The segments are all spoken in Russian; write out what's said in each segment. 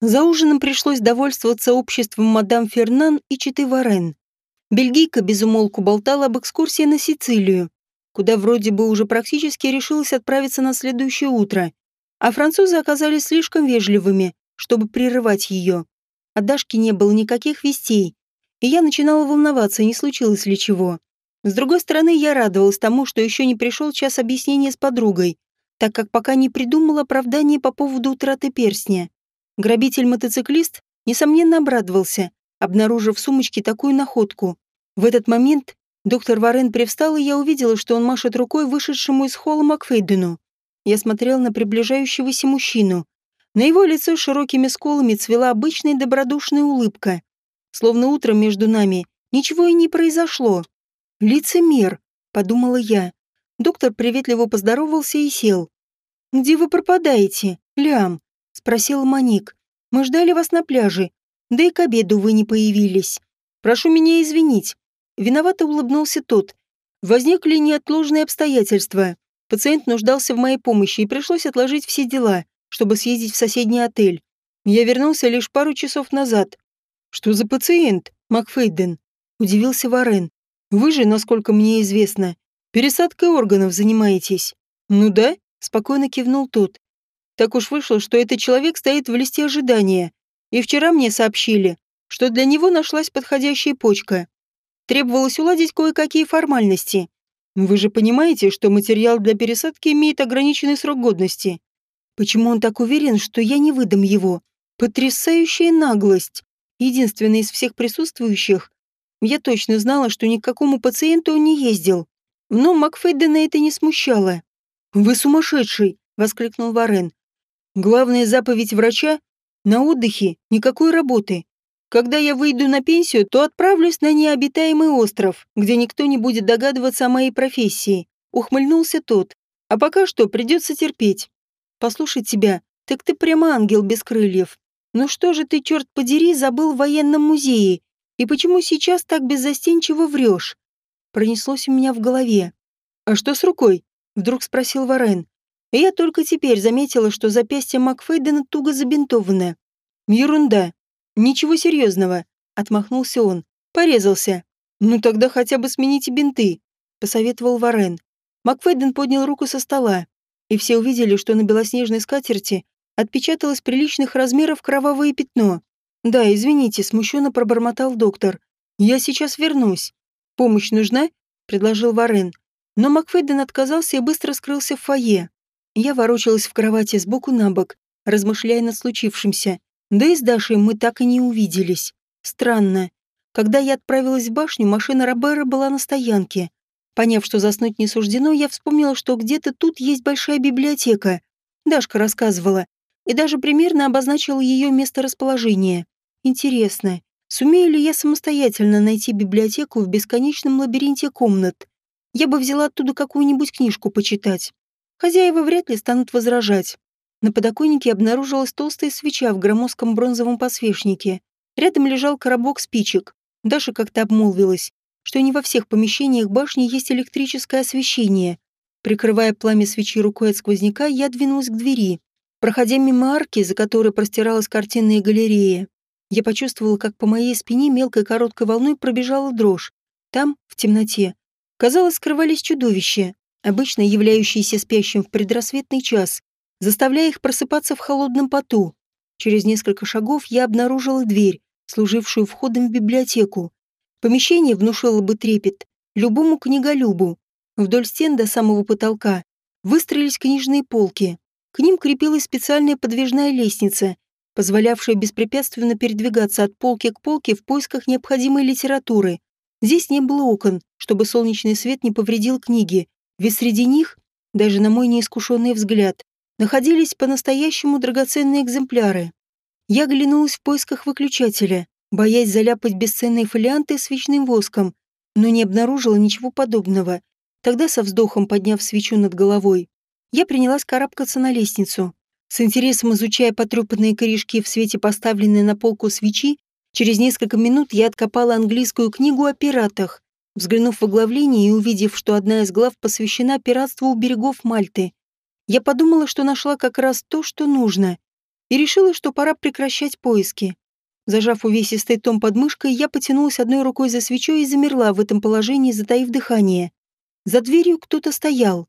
За ужином пришлось довольствоваться обществом мадам Фернан и Читы Варен. Бельгийка безумолку болтала об экскурсии на Сицилию, куда вроде бы уже практически решилась отправиться на следующее утро, а французы оказались слишком вежливыми, чтобы прерывать ее. От Дашки не было никаких вестей, и я начинала волноваться, не случилось ли чего. С другой стороны, я радовалась тому, что еще не пришел час объяснения с подругой, так как пока не придумала оправдание по поводу утраты перстня. Грабитель-мотоциклист, несомненно, обрадовался, обнаружив в сумочке такую находку. В этот момент доктор Варен привстал, и я увидела, что он машет рукой вышедшему из холла Макфейдену. Я смотрел на приближающегося мужчину, на его лицо широкими сколами цвела обычная добродушная улыбка. Словно утром между нами ничего и не произошло. «Лицемер», — подумала я. Доктор приветливо поздоровался и сел. «Где вы пропадаете, Лям?» — спросил Моник. «Мы ждали вас на пляже. Да и к обеду вы не появились. Прошу меня извинить». Виновато улыбнулся тот. Возникли неотложные обстоятельства. Пациент нуждался в моей помощи и пришлось отложить все дела чтобы съездить в соседний отель. Я вернулся лишь пару часов назад. Что за пациент, Макфейден? Удивился Варен. Вы же, насколько мне известно, пересадкой органов занимаетесь. Ну да, спокойно кивнул тот. Так уж вышло, что этот человек стоит в листе ожидания. И вчера мне сообщили, что для него нашлась подходящая почка. Требовалось уладить кое-какие формальности. Вы же понимаете, что материал для пересадки имеет ограниченный срок годности. Почему он так уверен, что я не выдам его? Потрясающая наглость. Единственный из всех присутствующих. Я точно знала, что ни к какому пациенту он не ездил. Но Макфейдена это не смущало. «Вы сумасшедший!» — воскликнул Варен. «Главная заповедь врача — на отдыхе никакой работы. Когда я выйду на пенсию, то отправлюсь на необитаемый остров, где никто не будет догадываться о моей профессии», — ухмыльнулся тот. «А пока что придется терпеть. Послушай тебя, так ты прямо ангел без крыльев. Ну что же ты, черт подери, забыл в военном музее? И почему сейчас так беззастенчиво врешь? Пронеслось у меня в голове. А что с рукой? Вдруг спросил Варен. Я только теперь заметила, что запястье Макфейдена туго забинтовано. Ерунда. Ничего серьезного, отмахнулся он. Порезался. Ну тогда хотя бы смените бинты, посоветовал Варен. Макфейден поднял руку со стола и все увидели, что на белоснежной скатерти отпечаталось приличных размеров кровавое пятно. «Да, извините», — смущенно пробормотал доктор. «Я сейчас вернусь. Помощь нужна?» — предложил Варен. Но Макфейден отказался и быстро скрылся в фойе. Я ворочалась в кровати сбоку на бок, размышляя над случившимся. Да и с Дашей мы так и не увиделись. Странно. Когда я отправилась в башню, машина Робера была на стоянке. Поняв, что заснуть не суждено, я вспомнила, что где-то тут есть большая библиотека. Дашка рассказывала. И даже примерно обозначила ее месторасположение. Интересно, сумею ли я самостоятельно найти библиотеку в бесконечном лабиринте комнат? Я бы взяла оттуда какую-нибудь книжку почитать. Хозяева вряд ли станут возражать. На подоконнике обнаружилась толстая свеча в громоздком бронзовом подсвечнике. Рядом лежал коробок спичек. Даша как-то обмолвилась, что не во всех помещениях башни есть электрическое освещение. Прикрывая пламя свечи рукой от сквозняка, я двинулась к двери. Проходя мимо арки, за которой простиралась картинная галерея, я почувствовала, как по моей спине мелкой короткой волной пробежала дрожь. Там, в темноте, казалось, скрывались чудовища, обычно являющиеся спящим в предрассветный час, заставляя их просыпаться в холодном поту. Через несколько шагов я обнаружила дверь, служившую входом в библиотеку. Помещение внушило бы трепет любому книголюбу. Вдоль стен до самого потолка выстроились книжные полки. К ним крепилась специальная подвижная лестница, позволявшая беспрепятственно передвигаться от полки к полке в поисках необходимой литературы. Здесь не было окон, чтобы солнечный свет не повредил книги, ведь среди них, даже на мой неискушенный взгляд, находились по-настоящему драгоценные экземпляры. Я оглянулась в поисках выключателя, боясь заляпать бесценные фолианты свечным воском, но не обнаружила ничего подобного. Тогда со вздохом, подняв свечу над головой, я принялась карабкаться на лестницу. С интересом изучая потрепанные корешки в свете поставленной на полку свечи, через несколько минут я откопала английскую книгу о пиратах, взглянув в оглавление и увидев, что одна из глав посвящена пиратству у берегов Мальты. Я подумала, что нашла как раз то, что нужно. и решила, что пора прекращать поиски. Зажав увесистый том под мышкой, я потянулась одной рукой за свечой и замерла в этом положении, затаив дыхание. За дверью кто-то стоял.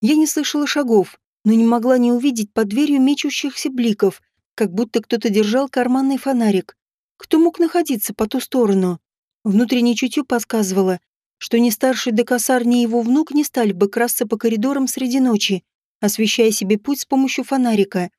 Я не слышала шагов, но не могла не увидеть под дверью мечущихся бликов, как будто кто-то держал карманный фонарик. Кто мог находиться по ту сторону? Внутреннее чутье подсказывало, что ни старший Декасар, ни его внук не стали бы красться по коридорам среди ночи, освещая себе путь с помощью фонарика.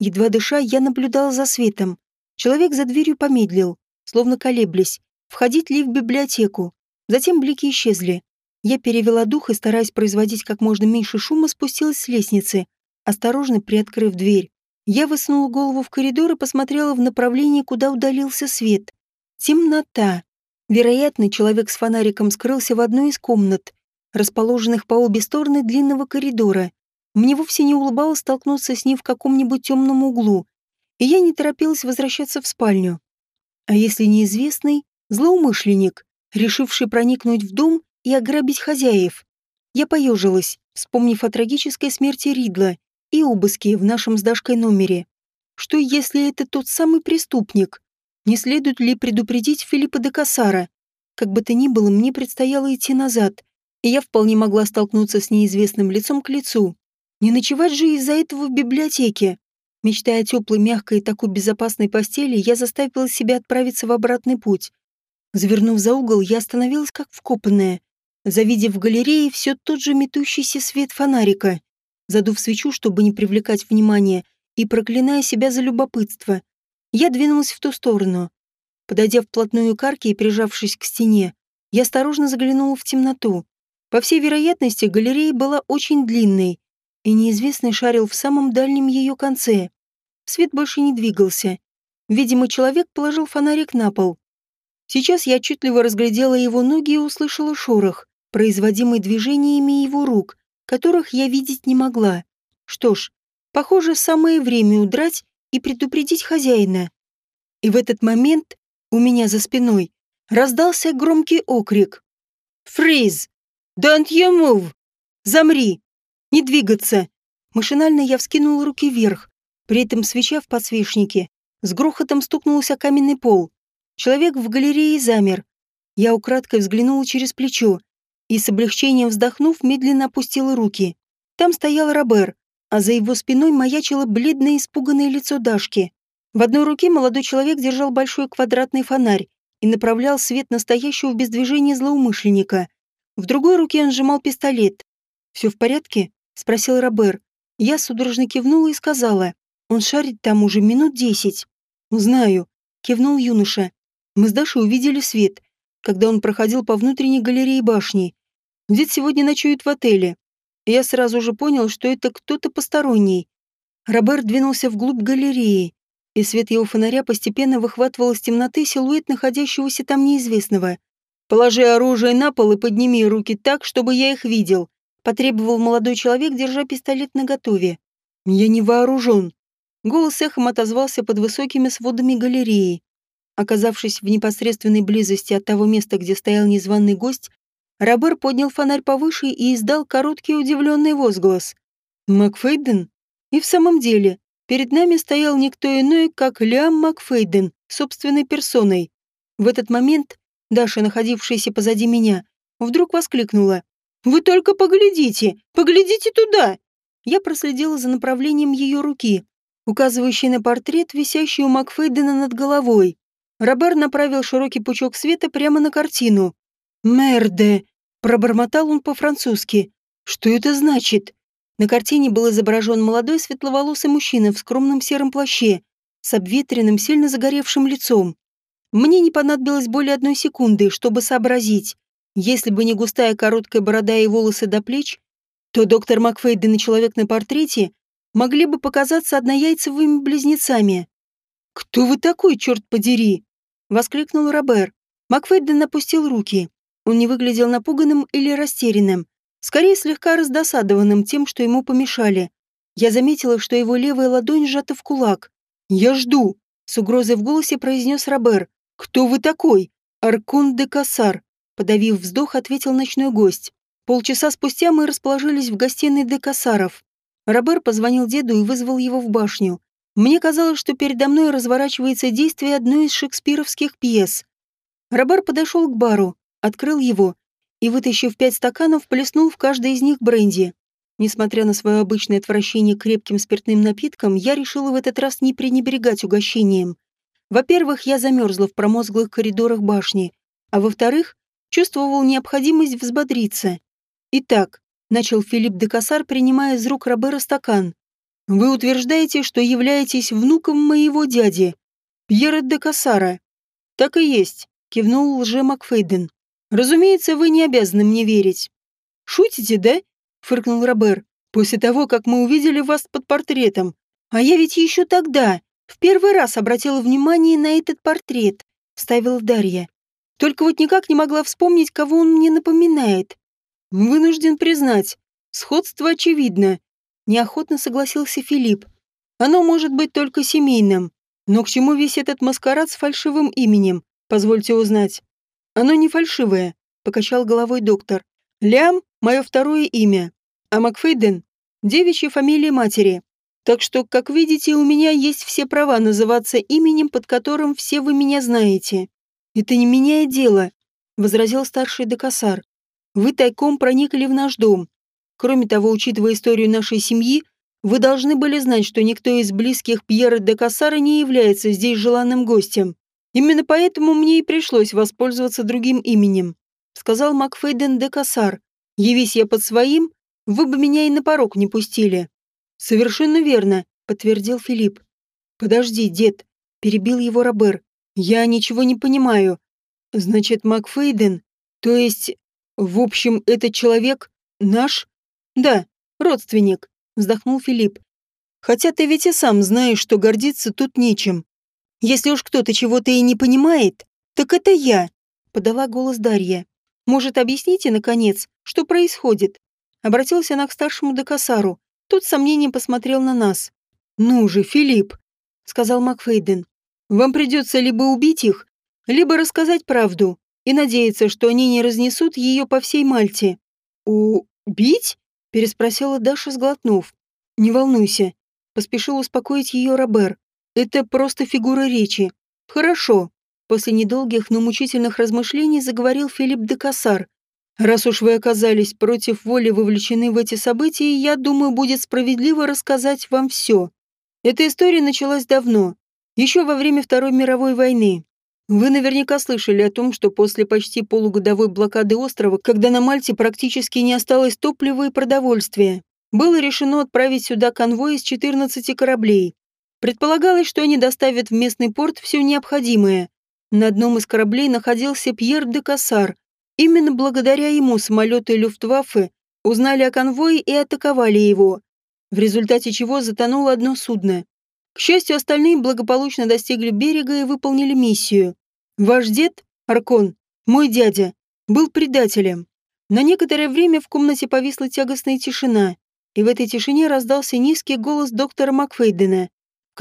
Едва дыша, я наблюдала за светом. Человек за дверью помедлил, словно колеблясь, входить ли в библиотеку. Затем блики исчезли. Я перевела дух и, стараясь производить как можно меньше шума, спустилась с лестницы, осторожно приоткрыв дверь. Я высунула голову в коридор и посмотрела в направлении, куда удалился свет. Темнота. Вероятно, человек с фонариком скрылся в одной из комнат, расположенных по обе стороны длинного коридора. Мне вовсе не улыбалось столкнуться с ним в каком-нибудь темном углу, и я не торопилась возвращаться в спальню. А если неизвестный — злоумышленник, решивший проникнуть в дом и ограбить хозяев? Я поежилась, вспомнив о трагической смерти Ридла и обыске в нашем с Дашкой номере. Что если это тот самый преступник? Не следует ли предупредить Филиппа де Кассара? Как бы то ни было, мне предстояло идти назад, и я вполне могла столкнуться с неизвестным лицом к лицу. Не ночевать же из-за этого в библиотеке. Мечтая о теплой, мягкой и такой безопасной постели, я заставила себя отправиться в обратный путь. Завернув за угол, я остановилась как вкопанная, завидев в галерее все тот же метущийся свет фонарика. Задув свечу, чтобы не привлекать внимания, и проклиная себя за любопытство, я двинулась в ту сторону. Подойдя вплотную к арке и прижавшись к стене, я осторожно заглянула в темноту. По всей вероятности, галерея была очень длинной, и неизвестный шарил в самом дальнем ее конце. Свет больше не двигался. Видимо, человек положил фонарик на пол. Сейчас я отчетливо разглядела его ноги и услышала шорох, производимый движениями его рук, которых я видеть не могла. Что ж, похоже, самое время удрать и предупредить хозяина. И в этот момент у меня за спиной раздался громкий окрик. «Фриз! Don't you move! Замри! Не двигаться!» Машинально я вскинул руки вверх, при этом свеча в подсвечнике с грохотом стукнулась о каменный пол. Человек в галерее замер. Я украдкой взглянула через плечо и, с облегчением вздохнув, медленно опустила руки. Там стоял Робер, а за его спиной маячило бледное испуганное лицо Дашки. В одной руке молодой человек держал большой квадратный фонарь и направлял свет настоящего в бездвижении злоумышленника. В другой руке он сжимал пистолет. «Все в порядке?» — спросил Робер. Я судорожно кивнула и сказала. «Он шарит там уже минут десять». «Знаю», — кивнул юноша. Мы с Дашей увидели свет, когда он проходил по внутренней галерее башни. Дед сегодня ночует в отеле. Я сразу же понял, что это кто-то посторонний. Роберт двинулся вглубь галереи, и свет его фонаря постепенно выхватывал из темноты силуэт находящегося там неизвестного. «Положи оружие на пол и подними руки так, чтобы я их видел», потребовал молодой человек, держа пистолет наготове. «Я не вооружен». Голос эхом отозвался под высокими сводами галереи. Оказавшись в непосредственной близости от того места, где стоял незваный гость, Робер поднял фонарь повыше и издал короткий удивленный возглас. «Макфейден?» И в самом деле, перед нами стоял никто иной, как Лиам Макфейден, собственной персоной. В этот момент Даша, находившаяся позади меня, вдруг воскликнула. «Вы только поглядите! Поглядите туда!» Я проследила за направлением ее руки, указывающей на портрет, висящий у Макфейдена над головой. Робер направил широкий пучок света прямо на картину. «Мерде!» Пробормотал он по-французски. Что это значит? На картине был изображен молодой светловолосый мужчина в скромном сером плаще, с обветренным, сильно загоревшим лицом. Мне не понадобилось более одной секунды, чтобы сообразить. Если бы не густая короткая борода и волосы до плеч, то доктор Макфейден и человек на портрете могли бы показаться однояйцевыми близнецами. «Кто вы такой, черт подери?» — воскликнул Робер. Макфейден опустил руки. Он не выглядел напуганным или растерянным, скорее слегка раздосадованным тем, что ему помешали. Я заметила, что его левая ладонь сжата в кулак. «Я жду», — с угрозой в голосе произнес Робер. «Кто вы такой?» «Аркун де Кассар», — подавив вздох, ответил ночной гость. Полчаса спустя мы расположились в гостиной де Кассаров. Робер позвонил деду и вызвал его в башню. Мне казалось, что передо мной разворачивается действие одной из шекспировских пьес. Робер подошел к бару, открыл его и, вытащив пять стаканов, плеснул в каждый из них бренди. Несмотря на свое обычное отвращение к крепким спиртным напиткам, я решила в этот раз не пренебрегать угощением. Во-первых, я замерзла в промозглых коридорах башни, а во-вторых, чувствовал необходимость взбодриться. Итак, начал Филипп де Кассар, принимая из рук Робера стакан. «Вы утверждаете, что являетесь внуком моего дяди, Пьера де Кассара?» «Так и есть», — кивнул лже Макфейден. «Разумеется, вы не обязаны мне верить». «Шутите, да?» — фыркнул Робер. «После того, как мы увидели вас под портретом. А я ведь еще тогда, в первый раз обратила внимание на этот портрет», — вставила Дарья. «Только вот никак не могла вспомнить, кого он мне напоминает. Вынужден признать, сходство очевидно. Неохотно согласился Филипп. Оно может быть только семейным. Но к чему весь этот маскарад с фальшивым именем? Позвольте узнать. Оно не фальшивое, покачал головой доктор. Лям — мое второе имя, а Макфейден — девичья фамилия матери. Так что, как видите, у меня есть все права называться именем, под которым все вы меня знаете. Это не меняет дело, возразил старший Декасар. Вы тайком проникли в наш дом. Кроме того, учитывая историю нашей семьи, вы должны были знать, что никто из близких Пьера де Кассара не является здесь желанным гостем. Именно поэтому мне и пришлось воспользоваться другим именем», — сказал Макфейден де Кассар. «Явись я под своим, вы бы меня и на порог не пустили». «Совершенно верно», — подтвердил Филипп. «Подожди, дед», — перебил его Робер. «Я ничего не понимаю. Значит, Макфейден, то есть в общем, этот человек наш? Да, родственник, вздохнул Филипп. Хотя ты ведь и сам знаешь, что гордиться тут нечем. Если уж кто-то чего-то и не понимает, так это я, подала голос Дарья. Может, объясните, наконец, что происходит? Обратилась она к старшему Декасару. Тот с сомнением посмотрел на нас. «Ну же, Филипп», — сказал Макфейден, — «вам придется либо убить их, либо рассказать правду и надеяться, что они не разнесут ее по всей Мальте. «Убить?» – переспросила Даша, сглотнув. «Не волнуйся», – поспешил успокоить ее Робер. «Это просто фигура речи. Хорошо». После недолгих, но мучительных размышлений заговорил Филипп де Кассар. «Раз уж вы оказались против воли вовлечены в эти события, я думаю, будет справедливо рассказать вам все. Эта история началась давно, еще во время Второй мировой войны. Вы наверняка слышали о том, что после почти полугодовой блокады острова, когда на Мальте практически не осталось топлива и продовольствия, было решено отправить сюда конвой из 14 кораблей. Предполагалось, что они доставят в местный порт все необходимое. На одном из кораблей находился Пьер де Кассар. Именно благодаря ему самолеты Люфтваффе узнали о конвое и атаковали его, в результате чего затонуло одно судно. К счастью, остальные благополучно достигли берега и выполнили миссию. Ваш дед, Аркон, мой дядя, был предателем. На некоторое время в комнате повисла тягостная тишина, и в этой тишине раздался низкий голос доктора Макфейдена,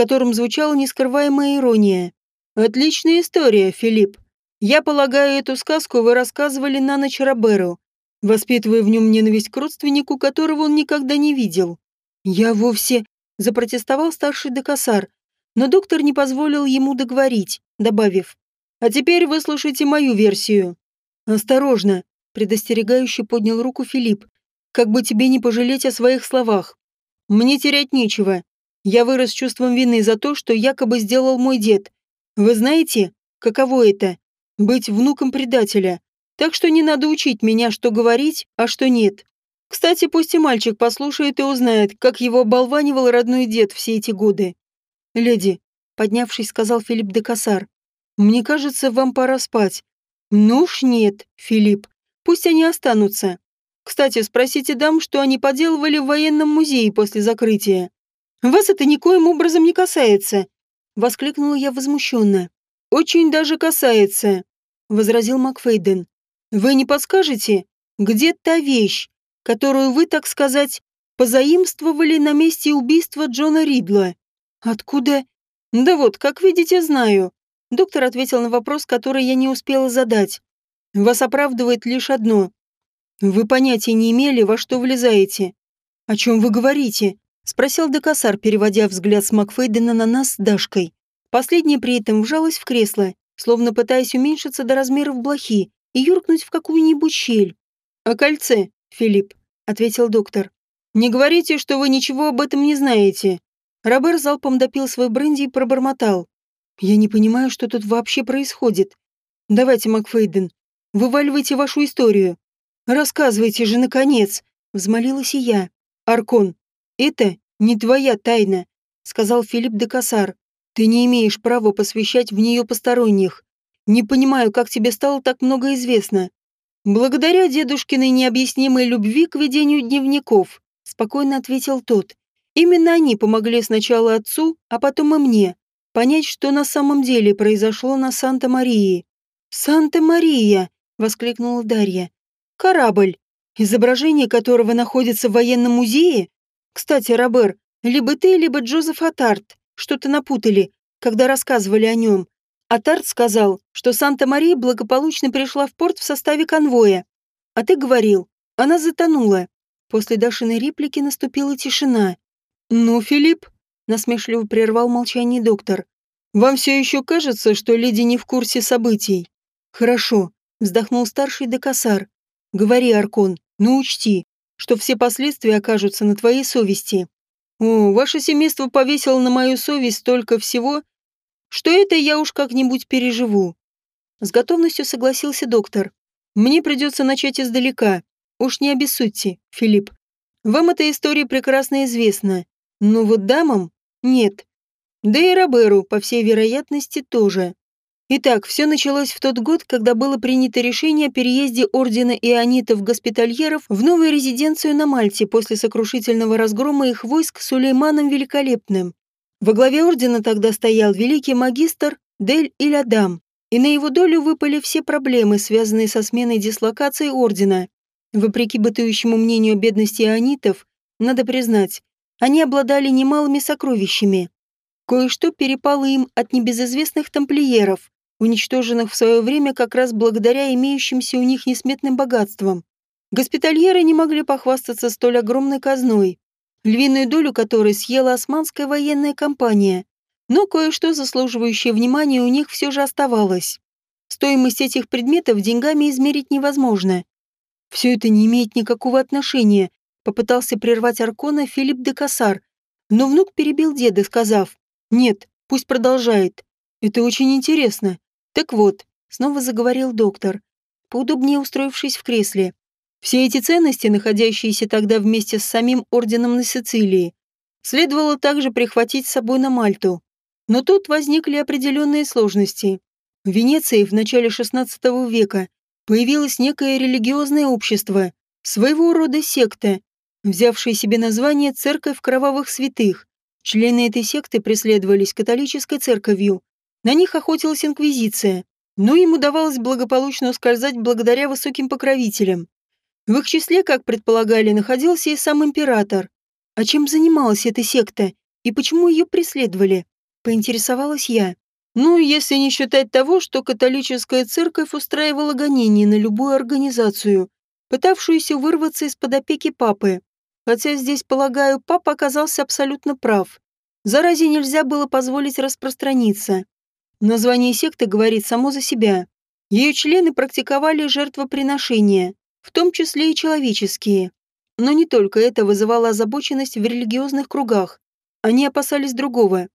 котором звучала нескрываемая ирония. «Отличная история, Филипп. Я полагаю, эту сказку вы рассказывали на ночь Роберу, воспитывая в нем ненависть к родственнику, которого он никогда не видел. Я вовсе запротестовал старший Декасар, но доктор не позволил ему договорить, добавив. «А теперь выслушайте мою версию». «Осторожно», — предостерегающе поднял руку Филипп. «Как бы тебе не пожалеть о своих словах. Мне терять нечего. Я вырос чувством вины за то, что якобы сделал мой дед. Вы знаете, каково это — быть внуком предателя. Так что не надо учить меня, что говорить, а что нет. Кстати, пусть и мальчик послушает и узнает, как его оболванивал родной дед все эти годы. «Леди», — поднявшись, сказал Филипп де Кассар, «мне кажется, вам пора спать». «Ну уж нет, Филипп, пусть они останутся. Кстати, спросите дам, что они поделывали в военном музее после закрытия. Вас это никоим образом не касается», — воскликнула я возмущенно. «Очень даже касается», — возразил Макфейден. «Вы не подскажете, где та вещь, которую вы, так сказать, позаимствовали на месте убийства Джона Ридла. Откуда? Да вот, как видите, знаю. Доктор ответил на вопрос, который я не успела задать. Вас оправдывает лишь одно. Вы понятия не имели, во что влезаете. О чем вы говорите? — спросил Декасар, переводя взгляд с Макфейдена на нас с Дашкой. Последняя при этом вжалась в кресло, словно пытаясь уменьшиться до размеров блохи и юркнуть в какую-нибудь щель. «О кольце, Филипп», — ответил доктор. «Не говорите, что вы ничего об этом не знаете». Робер залпом допил свой бренди и пробормотал. «Я не понимаю, что тут вообще происходит. Давайте, Макфейден, вываливайте вашу историю. Рассказывайте же, наконец!» — взмолилась и я. «Аркон, это не твоя тайна», — сказал Филипп де Кассар. «Ты не имеешь права посвящать в нее посторонних. Не понимаю, как тебе стало так много известно. Благодаря дедушкиной необъяснимой любви к ведению дневников, спокойно ответил тот. Именно они помогли сначала отцу, а потом и мне, понять, что на самом деле произошло на Санта-Марии. «Санта-Мария!» — воскликнула Дарья. «Корабль, изображение которого находится в военном музее? Кстати, Робер, либо ты, либо Джозеф Атарт что-то напутали, когда рассказывали о нем. Атарт сказал, что Санта-Мария благополучно пришла в порт в составе конвоя. А ты говорил, она затонула. После Дашиной реплики наступила тишина. «Ну, Филипп», — насмешливо прервал молчание доктор, «вам все еще кажется, что леди не в курсе событий?» «Хорошо», — вздохнул старший Декасар. «Говори, Аркон, но учти, что все последствия окажутся на твоей совести. О, ваше семейство повесило на мою совесть столько всего, что это я уж как-нибудь переживу. С готовностью согласился доктор. Мне придется начать издалека. Уж не обессудьте, Филипп. Вам эта история прекрасно известна. Но вот дамам нет. Да и Роберу, по всей вероятности, тоже. Итак, все началось в тот год, когда было принято решение о переезде ордена ионитов-госпитальеров в новую резиденцию на Мальте после сокрушительного разгрома их войск Сулейманом Великолепным. Во главе ордена тогда стоял великий магистр Дель Илядам, и на его долю выпали все проблемы, связанные со сменой дислокации ордена. Вопреки бытующему мнению бедности ионитов, надо признать, они обладали немалыми сокровищами. Кое-что перепало им от небезызвестных тамплиеров, уничтоженных в свое время как раз благодаря имеющимся у них несметным богатствам. Госпитальеры не могли похвастаться столь огромной казной, львиную долю которой съела османская военная компания. Но кое-что заслуживающее внимания у них все же оставалось. Стоимость этих предметов деньгами измерить невозможно. Все это не имеет никакого отношения, попытался прервать Аркона Филипп де Кассар, но внук перебил деда, сказав, «Нет, пусть продолжает. Это очень интересно. Так вот», — снова заговорил доктор, поудобнее устроившись в кресле. Все эти ценности, находящиеся тогда вместе с самим орденом на Сицилии, следовало также прихватить с собой на Мальту. Но тут возникли определенные сложности. В Венеции в начале XVI века появилось некое религиозное общество, своего рода секта, взявшая себе название «Церковь кровавых святых». Члены этой секты преследовались католической церковью. На них охотилась инквизиция, но им удавалось благополучно ускользать благодаря высоким покровителям. В их числе, как предполагали, находился и сам император. А чем занималась эта секта и почему ее преследовали? Поинтересовалась я. Ну, если не считать того, что католическая церковь устраивала гонения на любую организацию, пытавшуюся вырваться из-под опеки папы. Хотя здесь, полагаю, папа оказался абсолютно прав. Заразе нельзя было позволить распространиться. Название секты говорит само за себя. Ее члены практиковали жертвоприношения, в том числе и человеческие. Но не только это вызывало озабоченность в религиозных кругах. Они опасались другого.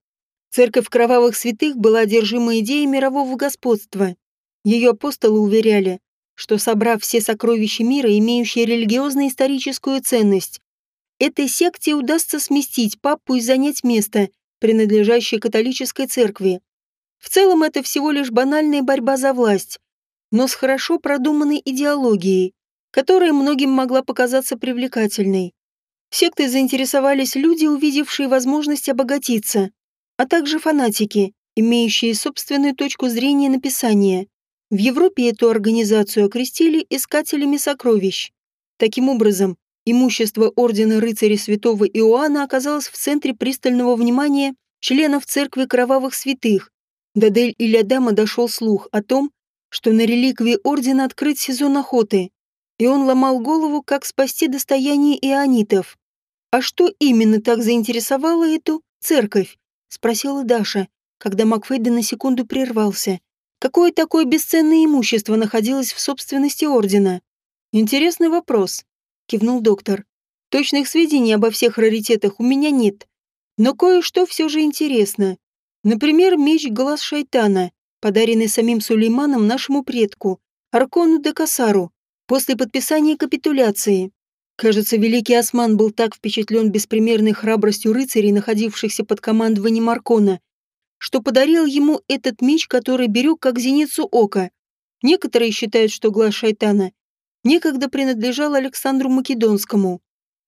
Церковь кровавых святых была одержима идеей мирового господства. Ее апостолы уверяли, что, собрав все сокровища мира, имеющие религиозно-историческую ценность, этой секте удастся сместить папу и занять место, принадлежащее католической церкви. В целом это всего лишь банальная борьба за власть, но с хорошо продуманной идеологией, которая многим могла показаться привлекательной. Сектой заинтересовались люди, увидевшие возможность обогатиться, а также фанатики, имеющие собственную точку зрения написания. В Европе эту организацию окрестили «искателями сокровищ». Таким образом, имущество Ордена Рыцарей Святого Иоанна оказалось в центре пристального внимания членов Церкви Кровавых Святых. До Дель Илядама дошел слух о том, что на реликвии Ордена открыт сезон охоты, и он ломал голову, как спасти достояние ионитов. «А что именно так заинтересовало эту церковь?» — спросила Даша, когда Макфейден на секунду прервался. «Какое такое бесценное имущество находилось в собственности Ордена?» «Интересный вопрос», — кивнул доктор. «Точных сведений обо всех раритетах у меня нет. Но кое-что все же интересно. Например, меч «Глаз шайтана», подаренный самим Сулейманом нашему предку, Аркону де Касару, после подписания капитуляции. Кажется, великий осман был так впечатлен беспримерной храбростью рыцарей, находившихся под командованием Аркона, что подарил ему этот меч, который берег как зеницу ока. Некоторые считают, что глаз шайтана некогда принадлежал Александру Македонскому.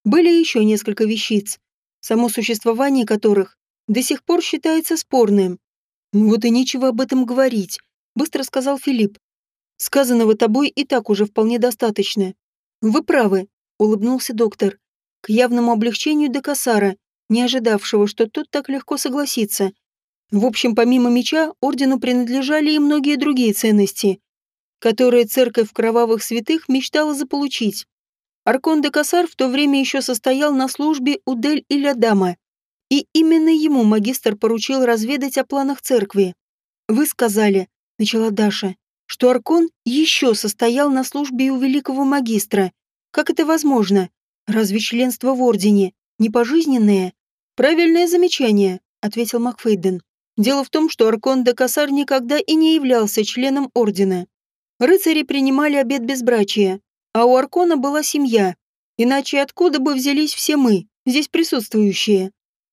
Были еще несколько вещиц, само существование которых до сих пор считается спорным. «Вот и нечего об этом говорить», — быстро сказал Филипп. «Сказанного тобой и так уже вполне достаточно. Вы правы, улыбнулся доктор. К явному облегчению Декасара, не ожидавшего, что тот так легко согласится. В общем, помимо меча, ордену принадлежали и многие другие ценности, которые церковь кровавых святых мечтала заполучить. Аркон де Касар в то время еще состоял на службе у Дель Илядама, и именно ему магистр поручил разведать о планах церкви. «Вы сказали», — начала Даша, — «что Аркон еще состоял на службе у великого магистра, как это возможно? Разве членство в Ордене не пожизненное? Правильное замечание, ответил Макфейден. Дело в том, что Аркон де Кассар никогда и не являлся членом Ордена. Рыцари принимали обет безбрачия, а у Аркона была семья. Иначе откуда бы взялись все мы, здесь присутствующие?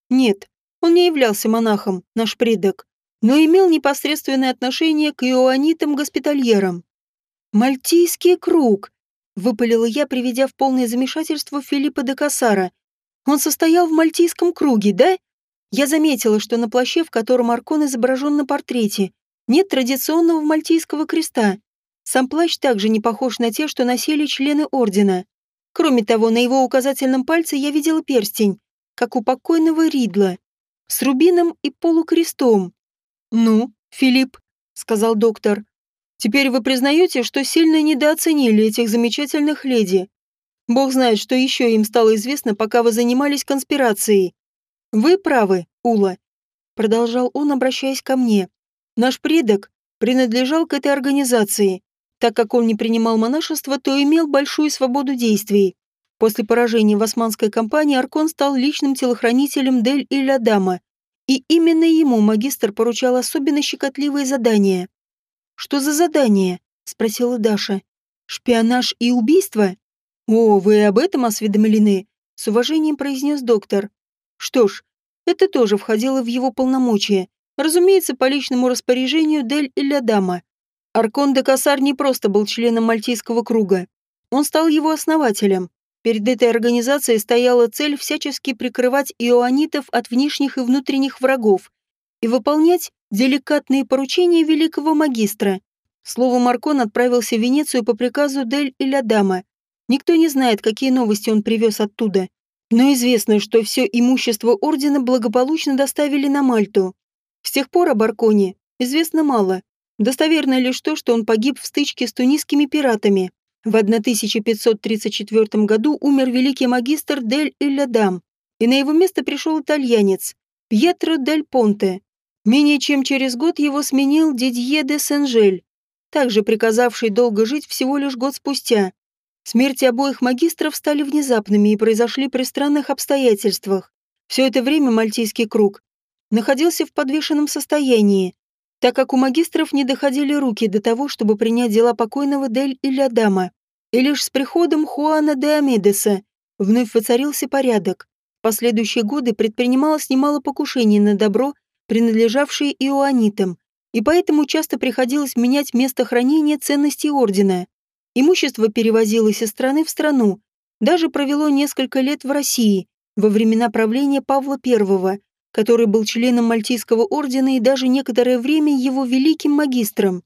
Нет, он не являлся монахом, наш предок, но имел непосредственное отношение к иоанитам-госпитальерам. «Мальтийский круг», Выпалила я, приведя в полное замешательство Филиппа де Кассара. Он состоял в мальтийском круге, да? Я заметила, что на плаще, в котором Аркон изображен на портрете, нет традиционного мальтийского креста. Сам плащ также не похож на те, что носили члены Ордена. Кроме того, на его указательном пальце я видела перстень, как у покойного Ридла, с рубином и полукрестом. «Ну, Филипп», — сказал доктор, Теперь вы признаете, что сильно недооценили этих замечательных леди. Бог знает, что еще им стало известно, пока вы занимались конспирацией. Вы правы, Ула, продолжал он, обращаясь ко мне. Наш предок принадлежал к этой организации. Так как он не принимал монашество, то имел большую свободу действий. После поражения в османской кампании Аркон стал личным телохранителем Дель Иль-Адама, и именно ему магистр поручал особенно щекотливые задания. «Что за задание?» — спросила Даша. «Шпионаж и убийство?» «О, вы об этом осведомлены?» — с уважением произнес доктор. «Что ж, это тоже входило в его полномочия. Разумеется, по личному распоряжению Дель Иллядама. Аркон де Кассар не просто был членом Мальтийского круга. Он стал его основателем. Перед этой организацией стояла цель всячески прикрывать иоанитов от внешних и внутренних врагов и выполнять деликатные поручения великого магистра. Слово Маркон отправился в Венецию по приказу Дель Илядама. Никто не знает, какие новости он привез оттуда. Но известно, что все имущество ордена благополучно доставили на Мальту. С тех пор о Барконе известно мало. Достоверно лишь то, что он погиб в стычке с тунисскими пиратами. В 1534 году умер великий магистр Дель Иллядам, и на его место пришел итальянец Пьетро Дель Понте. Менее чем через год его сменил Дидье де Сенжель, также приказавший долго жить всего лишь год спустя. Смерти обоих магистров стали внезапными и произошли при странных обстоятельствах. Все это время Мальтийский круг находился в подвешенном состоянии, так как у магистров не доходили руки до того, чтобы принять дела покойного Дель или Адама. И лишь с приходом Хуана де Амедеса вновь воцарился порядок. В последующие годы предпринималось немало покушений на добро принадлежавшие иоанитам, и поэтому часто приходилось менять место хранения ценностей ордена. Имущество перевозилось из страны в страну, даже провело несколько лет в России, во времена правления Павла I, который был членом Мальтийского ордена и даже некоторое время его великим магистром.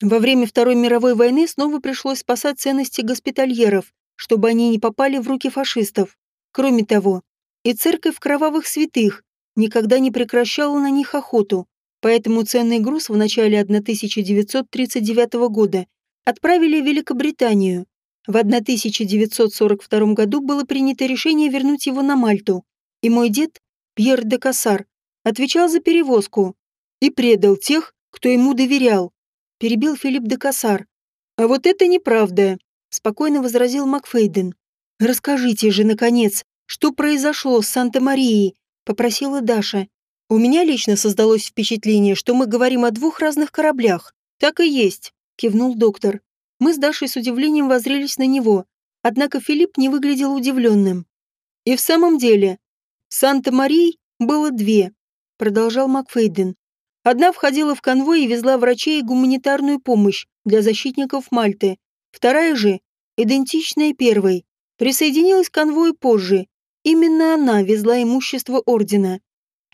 Во время Второй мировой войны снова пришлось спасать ценности госпитальеров, чтобы они не попали в руки фашистов. Кроме того, и церковь кровавых святых, никогда не прекращала на них охоту, поэтому ценный груз в начале 1939 года отправили в Великобританию. В 1942 году было принято решение вернуть его на Мальту, и мой дед, Пьер де Кассар, отвечал за перевозку и предал тех, кто ему доверял. Перебил Филипп де Кассар. А вот это неправда, спокойно возразил Макфейден. Расскажите же, наконец, что произошло с Санта-Марией, попросила Даша. У меня лично создалось впечатление, что мы говорим о двух разных кораблях. Так и есть, кивнул доктор. Мы с Дашей с удивлением воззрелись на него, однако Филипп не выглядел удивленным. И в самом деле, Санта-Марий было две, продолжал Макфейден. Одна входила в конвой и везла врачей и гуманитарную помощь для защитников Мальты. Вторая же, идентичная первой, присоединилась к конвою позже. Именно она везла имущество ордена.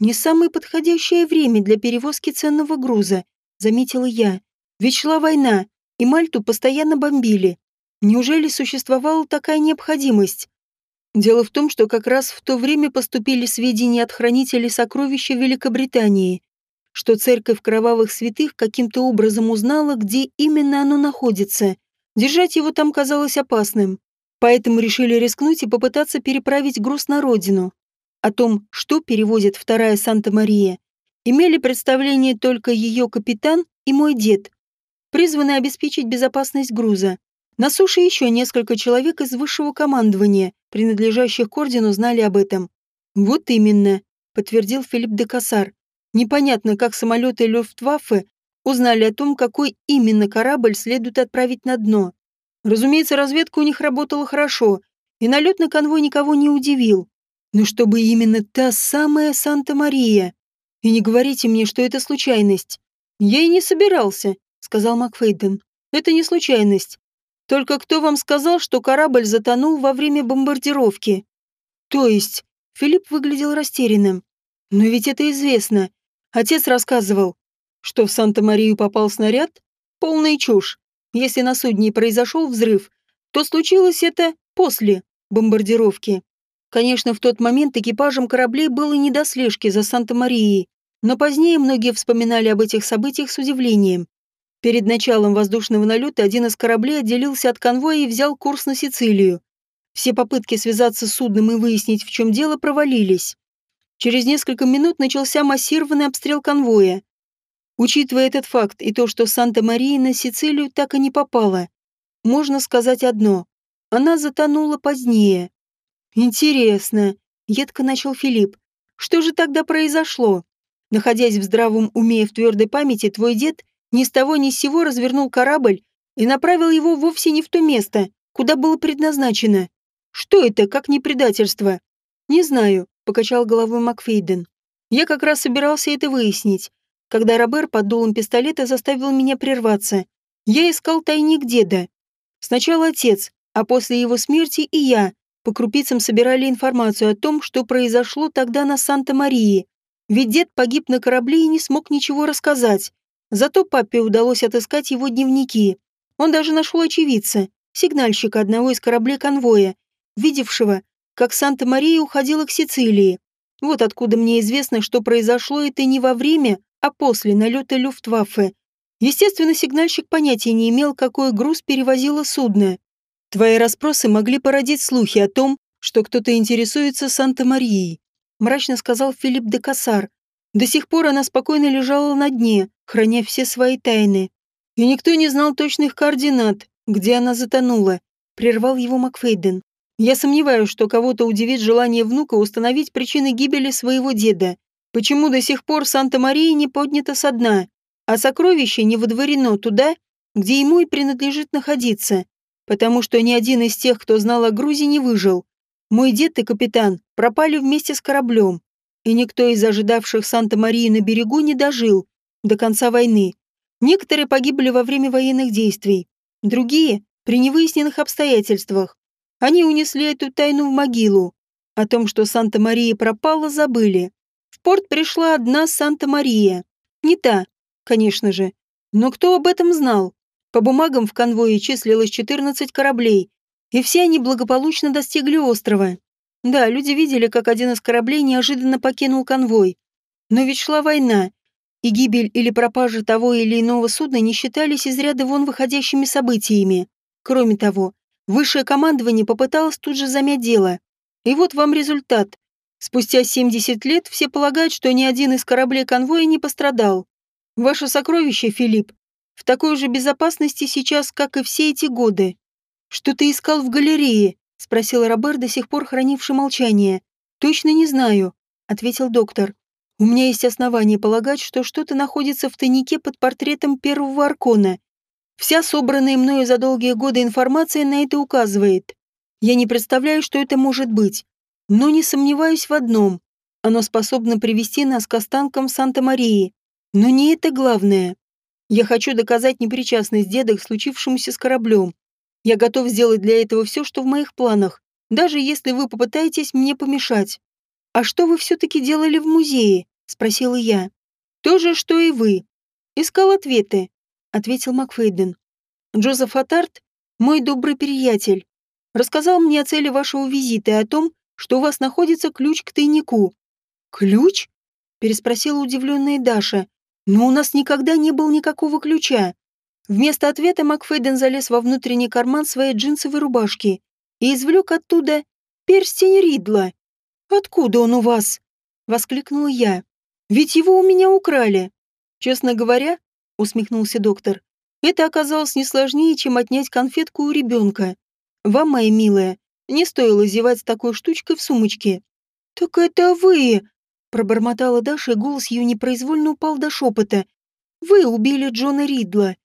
Не самое подходящее время для перевозки ценного груза, заметила я. Ведь шла война, и Мальту постоянно бомбили. Неужели существовала такая необходимость? Дело в том, что как раз в то время поступили сведения от хранителей сокровища Великобритании, что церковь кровавых святых каким-то образом узнала, где именно оно находится. Держать его там казалось опасным. Поэтому решили рискнуть и попытаться переправить груз на родину. О том, что перевозит вторая Санта-Мария, имели представление только ее капитан и мой дед, призванный обеспечить безопасность груза. На суше еще несколько человек из высшего командования, принадлежащих к ордену, знали об этом. «Вот именно», — подтвердил Филипп де Кассар. «Непонятно, как самолеты Люфтваффе узнали о том, какой именно корабль следует отправить на дно. Разумеется, разведка у них работала хорошо, и налет на конвой никого не удивил. Но чтобы именно та самая Санта-Мария. И не говорите мне, что это случайность. Я и не собирался, сказал Макфейден. Это не случайность. Только кто вам сказал, что корабль затонул во время бомбардировки? То есть, Филипп выглядел растерянным. Но ведь это известно. Отец рассказывал, что в Санта-Марию попал снаряд? Полная чушь. Если на судне произошел взрыв, то случилось это после бомбардировки. Конечно, в тот момент экипажам кораблей было не до слежки за Санта-Марией, но позднее многие вспоминали об этих событиях с удивлением. Перед началом воздушного налета один из кораблей отделился от конвоя и взял курс на Сицилию. Все попытки связаться с судном и выяснить, в чем дело, провалились. Через несколько минут начался массированный обстрел конвоя. Учитывая этот факт и то, что Санта-Мария на Сицилию так и не попала, можно сказать одно. Она затонула позднее. Интересно, едко начал Филипп. Что же тогда произошло? Находясь в здравом уме и в твердой памяти, твой дед ни с того ни с сего развернул корабль и направил его вовсе не в то место, куда было предназначено. Что это, как не предательство? Не знаю, покачал головой Макфейден. Я как раз собирался это выяснить, когда Робер под дулом пистолета заставил меня прерваться. Я искал тайник деда. Сначала отец, а после его смерти и я по крупицам собирали информацию о том, что произошло тогда на Санта-Марии. Ведь дед погиб на корабле и не смог ничего рассказать. Зато папе удалось отыскать его дневники. Он даже нашел очевидца, сигнальщика одного из кораблей конвоя, видевшего, как Санта-Мария уходила к Сицилии. Вот откуда мне известно, что произошло это не во время, а после налета Люфтваффе. Естественно, сигнальщик понятия не имел, какой груз перевозило судно. Твои расспросы могли породить слухи о том, что кто-то интересуется Санта-Марией, мрачно сказал Филипп де Кассар. До сих пор она спокойно лежала на дне, храня все свои тайны. И никто не знал точных координат, где она затонула. Прервал его Макфейден. Я сомневаюсь, что кого-то удивит желание внука установить причины гибели своего деда. Почему до сих пор Санта-Мария не поднята со дна, а сокровище не водворено туда, где ему и принадлежит находиться? Потому что ни один из тех, кто знал о Грузии, не выжил. Мой дед и капитан пропали вместе с кораблем, и никто из ожидавших Санта-Марии на берегу не дожил до конца войны. Некоторые погибли во время военных действий, другие — при невыясненных обстоятельствах. Они унесли эту тайну в могилу. О том, что Санта-Мария пропала, забыли. В порт пришла одна Санта-Мария. Не та, конечно же. Но кто об этом знал? По бумагам в конвое числилось 14 кораблей, и все они благополучно достигли острова. Да, люди видели, как один из кораблей неожиданно покинул конвой. Но ведь шла война, и гибель или пропажа того или иного судна не считались из ряда вон выходящими событиями. Кроме того, Высшее командование попыталось тут же замять дело. И вот вам результат. Спустя 70 лет все полагают, что ни один из кораблей конвоя не пострадал. Ваше сокровище, Филипп, в такой же безопасности сейчас, как и все эти годы. Что ты искал в галерее? спросил Робер, до сих пор хранивший молчание. Точно не знаю, ответил доктор. У меня есть основания полагать, что что-то находится в тайнике под портретом первого аркона. Вся собранная мною за долгие годы информация на это указывает. Я не представляю, что это может быть, но не сомневаюсь в одном. Оно способно привести нас к останкам Санта-Марии. Но не это главное. Я хочу доказать непричастность деда к случившемуся с кораблем. Я готов сделать для этого все, что в моих планах, даже если вы попытаетесь мне помешать. «А что вы все-таки делали в музее?» — спросила я. «То же, что и вы. Искал ответы», — ответил Макфейден. «Джозеф Атарт, мой добрый приятель, рассказал мне о цели вашего визита и о том, что у вас находится ключ к тайнику». «Ключ?» — переспросила удивленная Даша. «Но у нас никогда не было никакого ключа». Вместо ответа Макфейден залез во внутренний карман своей джинсовой рубашки и извлек оттуда перстень Ридла. «Откуда он у вас?» — воскликнула я. «Ведь его у меня украли». «Честно говоря», — усмехнулся доктор, «это оказалось не сложнее, чем отнять конфетку у ребенка. Вам, моя милая, не стоило зевать с такой штучкой в сумочке». «Так это вы!» — пробормотала Даша, и голос ее непроизвольно упал до шепота. «Вы убили Джона Ридла».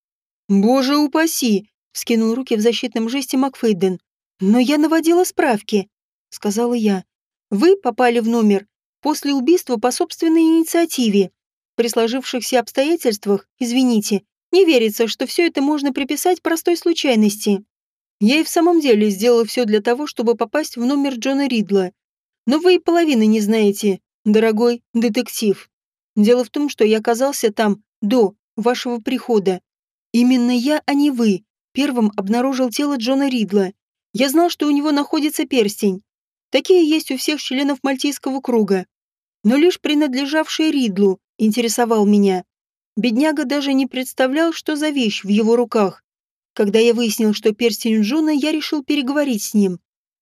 «Боже упаси!» — вскинул руки в защитном жесте Макфейден. «Но я наводила справки», — сказала я. Вы попали в номер после убийства по собственной инициативе. При сложившихся обстоятельствах, извините, не верится, что все это можно приписать простой случайности. Я и в самом деле сделала все для того, чтобы попасть в номер Джона Ридла. Но вы и половины не знаете, дорогой детектив. Дело в том, что я оказался там до вашего прихода. Именно я, а не вы, первым обнаружил тело Джона Ридла. Я знал, что у него находится перстень, Такие есть у всех членов Мальтийского круга. Но лишь принадлежавший Ридлу интересовал меня. Бедняга даже не представлял, что за вещь в его руках. Когда я выяснил, что перстень Джона, я решил переговорить с ним.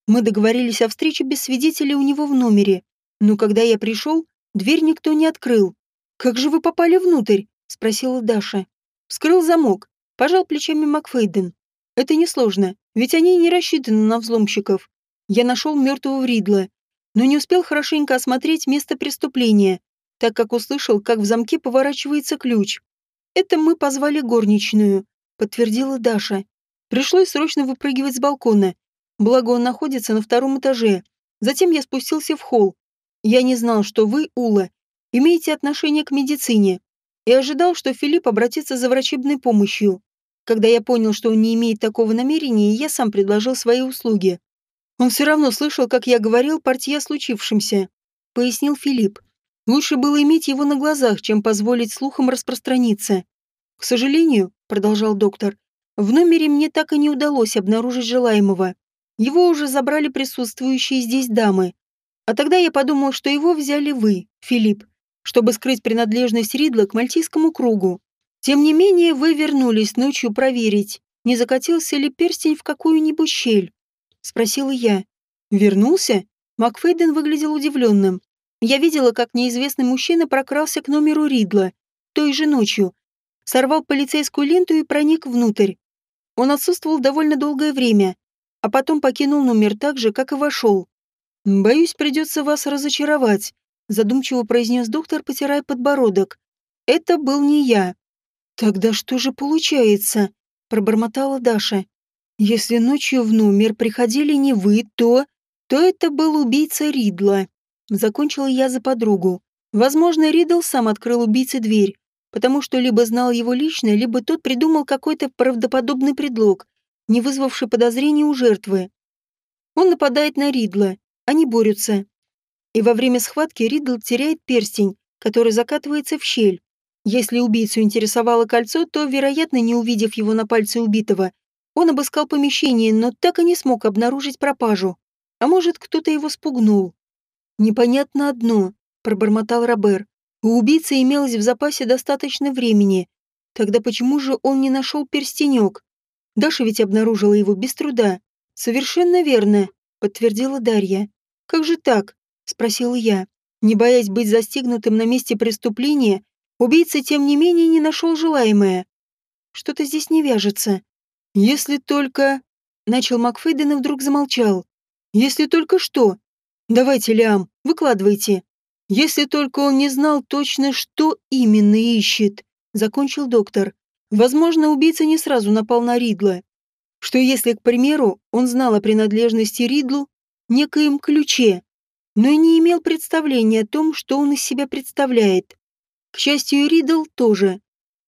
Мы договорились о встрече без свидетелей у него в номере. Но когда я пришел, дверь никто не открыл. «Как же вы попали внутрь?» — спросила Даша. Вскрыл замок. Пожал плечами Макфейден. Это несложно, ведь они не рассчитаны на взломщиков я нашел мертвого Ридла, но не успел хорошенько осмотреть место преступления, так как услышал, как в замке поворачивается ключ. Это мы позвали горничную, подтвердила Даша. Пришлось срочно выпрыгивать с балкона, благо он находится на втором этаже. Затем я спустился в холл. Я не знал, что вы, Ула, имеете отношение к медицине, и ожидал, что Филипп обратится за врачебной помощью. Когда я понял, что он не имеет такого намерения, я сам предложил свои услуги. Он все равно слышал, как я говорил партия о случившемся, пояснил Филипп. Лучше было иметь его на глазах, чем позволить слухам распространиться. К сожалению, продолжал доктор, в номере мне так и не удалось обнаружить желаемого. Его уже забрали присутствующие здесь дамы. А тогда я подумал, что его взяли вы, Филипп, чтобы скрыть принадлежность Ридла к мальтийскому кругу. Тем не менее, вы вернулись ночью проверить, не закатился ли перстень в какую-нибудь щель. — спросила я. «Вернулся?» Макфейден выглядел удивленным. Я видела, как неизвестный мужчина прокрался к номеру Ридла той же ночью, сорвал полицейскую ленту и проник внутрь. Он отсутствовал довольно долгое время, а потом покинул номер так же, как и вошел. «Боюсь, придется вас разочаровать», — задумчиво произнес доктор, потирая подбородок. «Это был не я». «Тогда что же получается?» — пробормотала Даша. Если ночью в номер приходили не вы, то... То это был убийца Ридла. Закончила я за подругу. Возможно, Ридл сам открыл убийце дверь, потому что либо знал его лично, либо тот придумал какой-то правдоподобный предлог, не вызвавший подозрений у жертвы. Он нападает на Ридла, они борются. И во время схватки Ридл теряет перстень, который закатывается в щель. Если убийцу интересовало кольцо, то, вероятно, не увидев его на пальце убитого, он обыскал помещение, но так и не смог обнаружить пропажу. А может, кто-то его спугнул. «Непонятно одно», — пробормотал Робер. «У убийцы имелось в запасе достаточно времени. Тогда почему же он не нашел перстенек? Даша ведь обнаружила его без труда. «Совершенно верно», — подтвердила Дарья. «Как же так?» — спросила я. Не боясь быть застигнутым на месте преступления, убийца, тем не менее, не нашел желаемое. Что-то здесь не вяжется. Если только... Начал Макфейден и вдруг замолчал. Если только что? Давайте, Лиам, выкладывайте. Если только он не знал точно, что именно ищет, закончил доктор. Возможно, убийца не сразу напал на Ридла. Что если, к примеру, он знал о принадлежности Ридлу некоем ключе, но и не имел представления о том, что он из себя представляет. К счастью, Ридл тоже.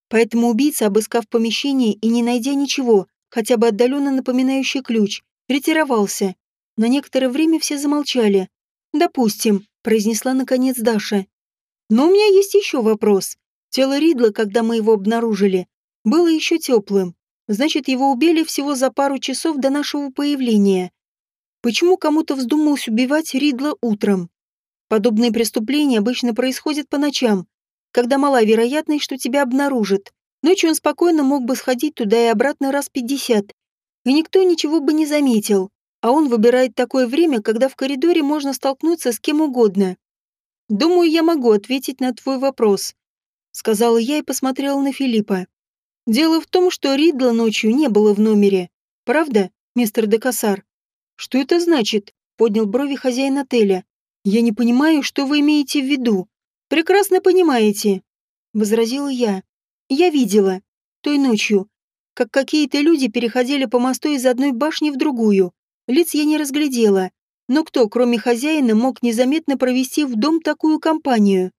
Поэтому убийца, обыскав помещение и не найдя ничего, хотя бы отдаленно напоминающий ключ, ретировался. На некоторое время все замолчали. «Допустим», — произнесла наконец Даша. «Но у меня есть еще вопрос. Тело Ридла, когда мы его обнаружили, было еще теплым. Значит, его убили всего за пару часов до нашего появления. Почему кому-то вздумалось убивать Ридла утром? Подобные преступления обычно происходят по ночам, когда мала вероятность, что тебя обнаружат. Ночью он спокойно мог бы сходить туда и обратно раз пятьдесят, и никто ничего бы не заметил. А он выбирает такое время, когда в коридоре можно столкнуться с кем угодно. «Думаю, я могу ответить на твой вопрос», — сказала я и посмотрела на Филиппа. Дело в том, что Ридла ночью не было в номере. Правда, мистер Декасар? Что это значит? Поднял брови хозяин отеля. Я не понимаю, что вы имеете в виду. Прекрасно понимаете, возразила я. Я видела той ночью, как какие-то люди переходили по мосту из одной башни в другую. Лиц я не разглядела, но кто, кроме хозяина, мог незаметно провести в дом такую компанию?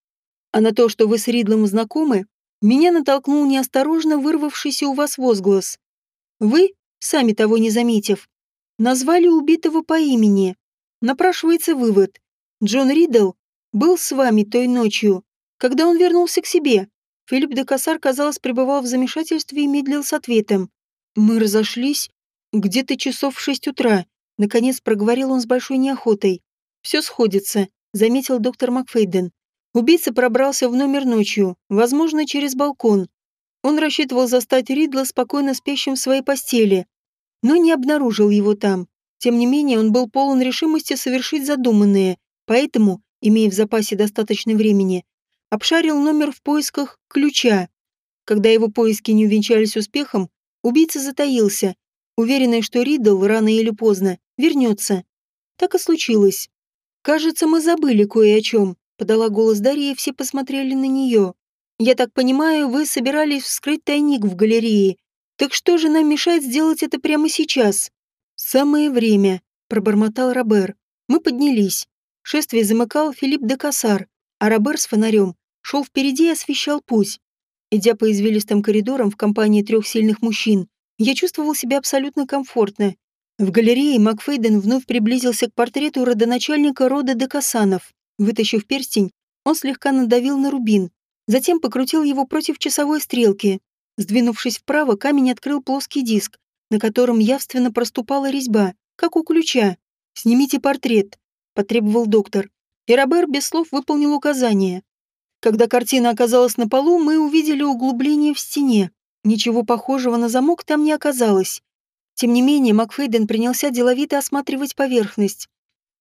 А на то, что вы с Ридлом знакомы, меня натолкнул неосторожно вырвавшийся у вас возглас. Вы, сами того не заметив, назвали убитого по имени. Напрашивается вывод. Джон Риддл был с вами той ночью, когда он вернулся к себе. Филипп де Кассар, казалось, пребывал в замешательстве и медлил с ответом. Мы разошлись где-то часов в шесть утра. Наконец проговорил он с большой неохотой. Все сходится, заметил доктор Макфейден. Убийца пробрался в номер ночью, возможно, через балкон. Он рассчитывал застать Ридла спокойно спящим в своей постели, но не обнаружил его там. Тем не менее, он был полон решимости совершить задуманное, поэтому, имея в запасе достаточно времени, обшарил номер в поисках ключа. Когда его поиски не увенчались успехом, убийца затаился, уверенный, что Ридл рано или поздно вернется. Так и случилось. Кажется, мы забыли кое о чем подала голос Дарья, и все посмотрели на нее. «Я так понимаю, вы собирались вскрыть тайник в галерее. Так что же нам мешает сделать это прямо сейчас?» «Самое время», — пробормотал Робер. Мы поднялись. Шествие замыкал Филипп де Кассар, а Робер с фонарем шел впереди и освещал путь. Идя по извилистым коридорам в компании трех сильных мужчин, я чувствовал себя абсолютно комфортно. В галерее Макфейден вновь приблизился к портрету родоначальника рода Декасанов. Вытащив перстень, он слегка надавил на рубин, затем покрутил его против часовой стрелки. Сдвинувшись вправо, камень открыл плоский диск, на котором явственно проступала резьба, как у ключа. «Снимите портрет», — потребовал доктор. И Робер без слов выполнил указание. Когда картина оказалась на полу, мы увидели углубление в стене. Ничего похожего на замок там не оказалось. Тем не менее, Макфейден принялся деловито осматривать поверхность.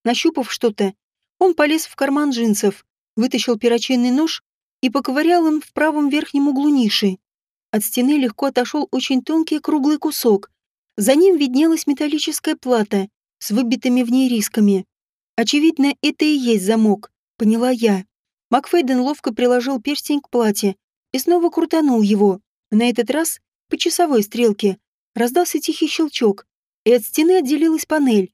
Нащупав что-то, он полез в карман джинсов, вытащил перочинный нож и поковырял им в правом верхнем углу ниши. От стены легко отошел очень тонкий круглый кусок. За ним виднелась металлическая плата с выбитыми в ней рисками. Очевидно, это и есть замок, поняла я. Макфейден ловко приложил перстень к плате и снова крутанул его. На этот раз по часовой стрелке раздался тихий щелчок, и от стены отделилась панель,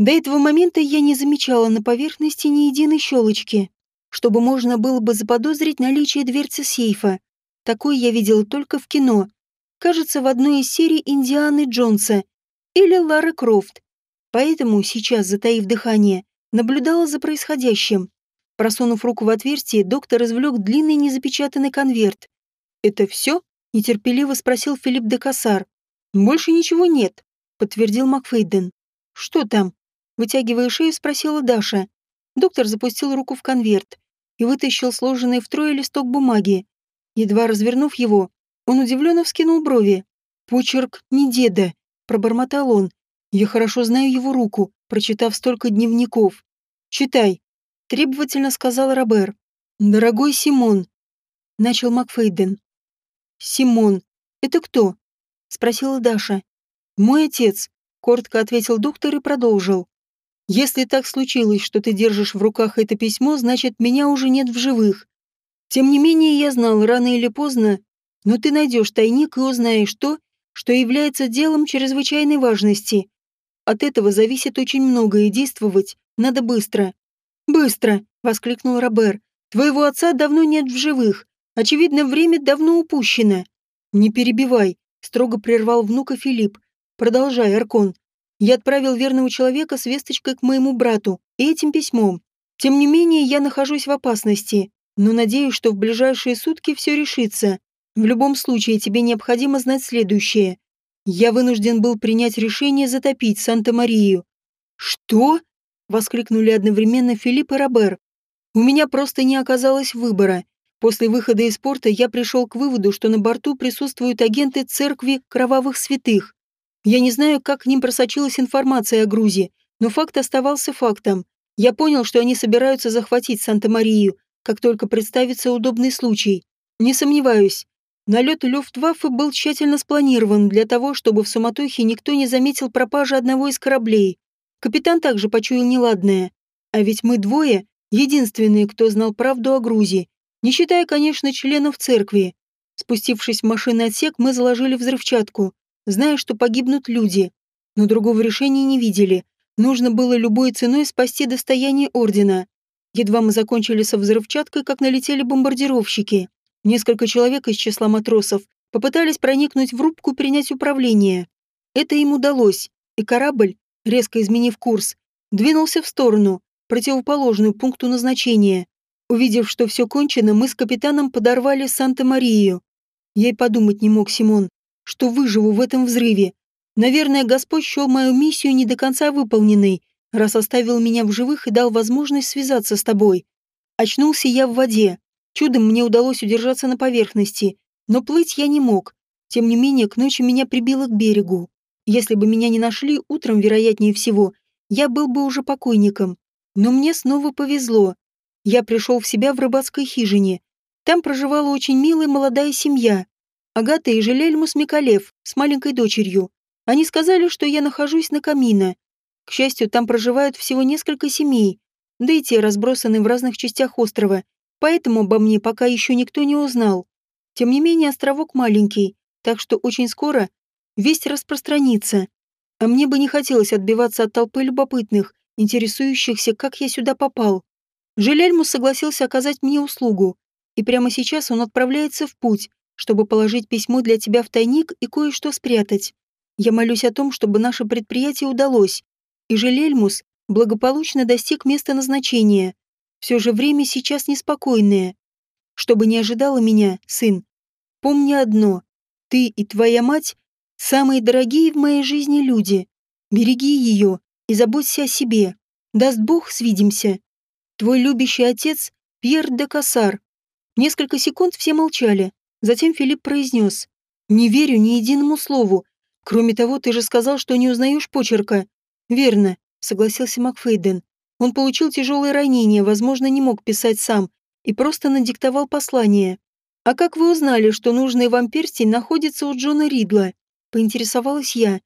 до этого момента я не замечала на поверхности ни единой щелочки, чтобы можно было бы заподозрить наличие дверцы сейфа. Такое я видела только в кино. Кажется, в одной из серий Индианы Джонса или Лары Крофт. Поэтому сейчас, затаив дыхание, наблюдала за происходящим. Просунув руку в отверстие, доктор извлек длинный незапечатанный конверт. «Это все?» — нетерпеливо спросил Филипп де Кассар. «Больше ничего нет», — подтвердил Макфейден. «Что там?» Вытягивая шею, спросила Даша. Доктор запустил руку в конверт и вытащил сложенный втрое листок бумаги. Едва развернув его, он удивленно вскинул брови. «Почерк не деда», — пробормотал он. Я хорошо знаю его руку, прочитав столько дневников. Читай, требовательно сказал Робер. Дорогой Симон, начал Макфейден. Симон, это кто? спросила Даша. Мой отец, коротко ответил доктор и продолжил. Если так случилось, что ты держишь в руках это письмо, значит, меня уже нет в живых. Тем не менее, я знал, рано или поздно, но ты найдешь тайник и узнаешь то, что является делом чрезвычайной важности. От этого зависит очень многое, и действовать надо быстро. «Быстро!» — воскликнул Робер. «Твоего отца давно нет в живых. Очевидно, время давно упущено». «Не перебивай», — строго прервал внука Филипп. «Продолжай, Аркон. Я отправил верного человека с весточкой к моему брату и этим письмом. Тем не менее, я нахожусь в опасности, но надеюсь, что в ближайшие сутки все решится. В любом случае, тебе необходимо знать следующее. Я вынужден был принять решение затопить Санта-Марию. «Что?» — воскликнули одновременно Филипп и Робер. «У меня просто не оказалось выбора. После выхода из порта я пришел к выводу, что на борту присутствуют агенты церкви кровавых святых. Я не знаю, как к ним просочилась информация о Грузии, но факт оставался фактом. Я понял, что они собираются захватить Санта-Марию, как только представится удобный случай. Не сомневаюсь, Налет Люфтваффе был тщательно спланирован для того, чтобы в суматохе никто не заметил пропажи одного из кораблей. Капитан также почуял неладное. А ведь мы двое — единственные, кто знал правду о Грузии, не считая, конечно, членов церкви. Спустившись в машинный отсек, мы заложили взрывчатку, зная, что погибнут люди. Но другого решения не видели. Нужно было любой ценой спасти достояние Ордена. Едва мы закончили со взрывчаткой, как налетели бомбардировщики. Несколько человек из числа матросов попытались проникнуть в рубку и принять управление. Это им удалось, и корабль, резко изменив курс, двинулся в сторону, противоположную пункту назначения. Увидев, что все кончено, мы с капитаном подорвали Санта-Марию. Я и подумать не мог, Симон, что выживу в этом взрыве. Наверное, Господь счел мою миссию не до конца выполненной, раз оставил меня в живых и дал возможность связаться с тобой. Очнулся я в воде, Чудом мне удалось удержаться на поверхности, но плыть я не мог. Тем не менее, к ночи меня прибило к берегу. Если бы меня не нашли, утром, вероятнее всего, я был бы уже покойником. Но мне снова повезло. Я пришел в себя в рыбацкой хижине. Там проживала очень милая молодая семья. Агата и Желельмус Микалев с маленькой дочерью. Они сказали, что я нахожусь на камина. К счастью, там проживают всего несколько семей, да и те разбросаны в разных частях острова, Поэтому обо мне пока еще никто не узнал. Тем не менее, островок маленький, так что очень скоро весть распространится. А мне бы не хотелось отбиваться от толпы любопытных, интересующихся, как я сюда попал. Желельмус согласился оказать мне услугу, и прямо сейчас он отправляется в путь, чтобы положить письмо для тебя в тайник и кое-что спрятать. Я молюсь о том, чтобы наше предприятие удалось, и Желельмус благополучно достиг места назначения. Все же время сейчас неспокойное. Чтобы не ожидало меня, сын, помни одно. Ты и твоя мать – самые дорогие в моей жизни люди. Береги ее и заботься о себе. Даст Бог, свидимся. Твой любящий отец Пьер де Кассар. Несколько секунд все молчали. Затем Филипп произнес. «Не верю ни единому слову. Кроме того, ты же сказал, что не узнаешь почерка». «Верно», — согласился Макфейден. Он получил тяжелое ранение, возможно, не мог писать сам, и просто надиктовал послание. «А как вы узнали, что нужный вам перстень находится у Джона Ридла?» – поинтересовалась я.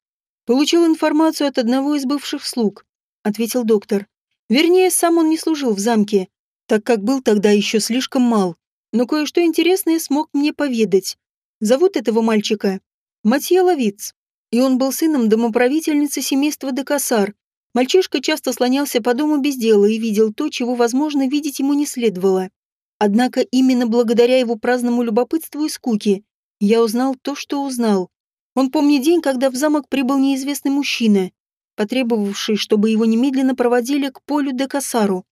«Получил информацию от одного из бывших слуг», – ответил доктор. «Вернее, сам он не служил в замке, так как был тогда еще слишком мал, но кое-что интересное смог мне поведать. Зовут этого мальчика Матья Ловиц, и он был сыном домоправительницы семейства Декасар, Мальчишка часто слонялся по дому без дела и видел то, чего, возможно, видеть ему не следовало. Однако именно благодаря его праздному любопытству и скуке я узнал то, что узнал. Он помнит день, когда в замок прибыл неизвестный мужчина, потребовавший, чтобы его немедленно проводили к полю де Кассару.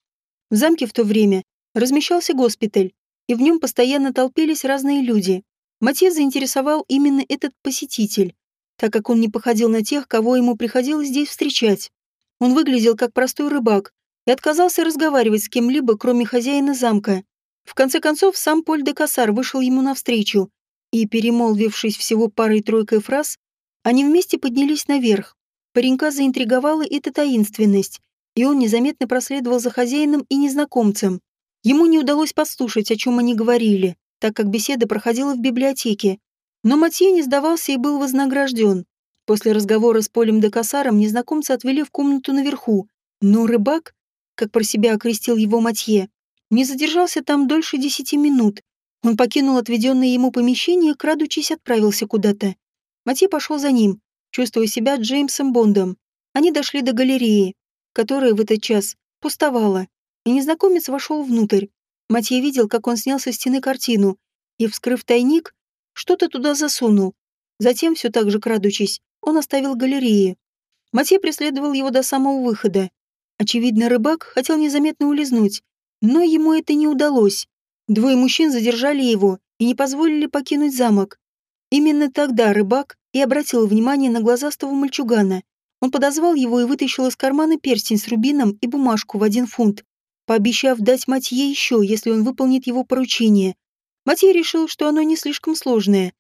В замке в то время размещался госпиталь, и в нем постоянно толпились разные люди. Матье заинтересовал именно этот посетитель, так как он не походил на тех, кого ему приходилось здесь встречать. Он выглядел как простой рыбак и отказался разговаривать с кем-либо, кроме хозяина замка. В конце концов, сам Поль де Кассар вышел ему навстречу, и, перемолвившись всего парой-тройкой фраз, они вместе поднялись наверх. Паренька заинтриговала эта таинственность, и он незаметно проследовал за хозяином и незнакомцем. Ему не удалось послушать, о чем они говорили, так как беседа проходила в библиотеке. Но Матье не сдавался и был вознагражден. После разговора с Полем де Кассаром незнакомца отвели в комнату наверху, но рыбак, как про себя окрестил его Матье, не задержался там дольше десяти минут. Он покинул отведенное ему помещение, крадучись отправился куда-то. Матье пошел за ним, чувствуя себя Джеймсом Бондом. Они дошли до галереи, которая в этот час пустовала, и незнакомец вошел внутрь. Матье видел, как он снял со стены картину и, вскрыв тайник, что-то туда засунул. Затем, все так же крадучись, он оставил галереи. Матье преследовал его до самого выхода. Очевидно, рыбак хотел незаметно улизнуть, но ему это не удалось. Двое мужчин задержали его и не позволили покинуть замок. Именно тогда рыбак и обратил внимание на глазастого мальчугана. Он подозвал его и вытащил из кармана перстень с рубином и бумажку в один фунт, пообещав дать Матье еще, если он выполнит его поручение. Матье решил, что оно не слишком сложное.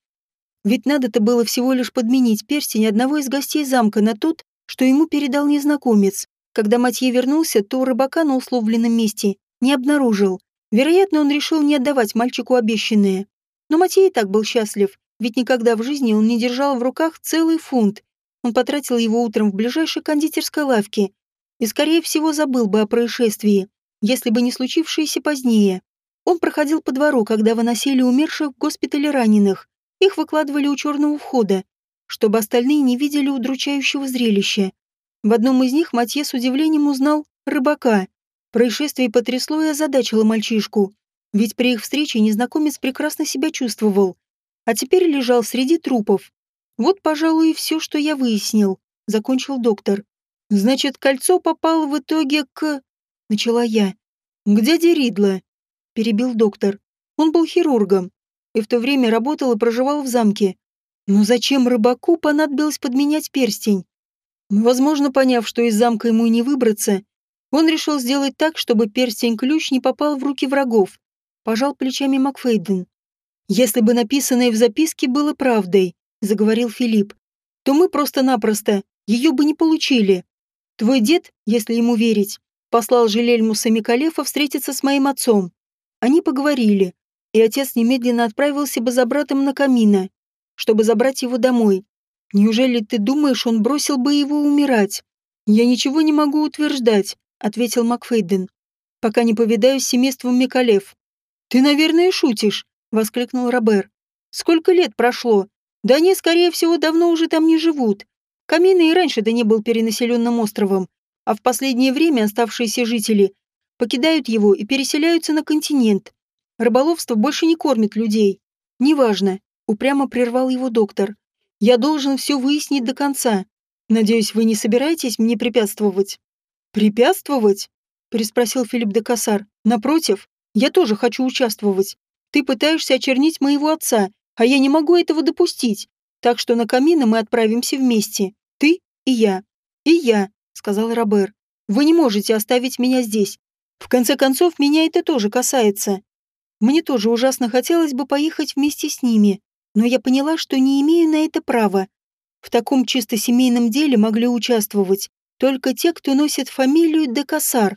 Ведь надо-то было всего лишь подменить перстень одного из гостей замка на тот, что ему передал незнакомец. Когда Матье вернулся, то рыбака на условленном месте не обнаружил. Вероятно, он решил не отдавать мальчику обещанное. Но Матье и так был счастлив, ведь никогда в жизни он не держал в руках целый фунт. Он потратил его утром в ближайшей кондитерской лавке и, скорее всего, забыл бы о происшествии, если бы не случившееся позднее. Он проходил по двору, когда выносили умерших в госпитале раненых. Их выкладывали у черного входа, чтобы остальные не видели удручающего зрелища. В одном из них Матье с удивлением узнал рыбака. Происшествие потрясло и озадачило мальчишку, ведь при их встрече незнакомец прекрасно себя чувствовал, а теперь лежал среди трупов. Вот, пожалуй, и все, что я выяснил, закончил доктор. Значит, кольцо попало в итоге к... Начала я. К дяде Ридла, перебил доктор. Он был хирургом и в то время работал и проживал в замке. Но зачем рыбаку понадобилось подменять перстень? Возможно, поняв, что из замка ему не выбраться, он решил сделать так, чтобы перстень-ключ не попал в руки врагов. Пожал плечами Макфейден. «Если бы написанное в записке было правдой», — заговорил Филипп, «то мы просто-напросто ее бы не получили. Твой дед, если ему верить, послал Желельмуса Микалефа встретиться с моим отцом. Они поговорили, и отец немедленно отправился бы за братом на камина, чтобы забрать его домой. Неужели ты думаешь, он бросил бы его умирать? Я ничего не могу утверждать, ответил Макфейден, пока не повидаюсь с семейством Микалев. Ты, наверное, шутишь, воскликнул Робер. Сколько лет прошло? Да они, скорее всего, давно уже там не живут. Камина и раньше-то не был перенаселенным островом, а в последнее время оставшиеся жители покидают его и переселяются на континент. Рыболовство больше не кормит людей. Неважно, упрямо прервал его доктор. Я должен все выяснить до конца. Надеюсь, вы не собираетесь мне препятствовать? Препятствовать? переспросил Филипп де Кассар. Напротив, я тоже хочу участвовать. Ты пытаешься очернить моего отца, а я не могу этого допустить. Так что на камины мы отправимся вместе. Ты и я. И я, сказал Робер. Вы не можете оставить меня здесь. В конце концов, меня это тоже касается. Мне тоже ужасно хотелось бы поехать вместе с ними, но я поняла, что не имею на это права. В таком чисто семейном деле могли участвовать только те, кто носит фамилию де Кассар.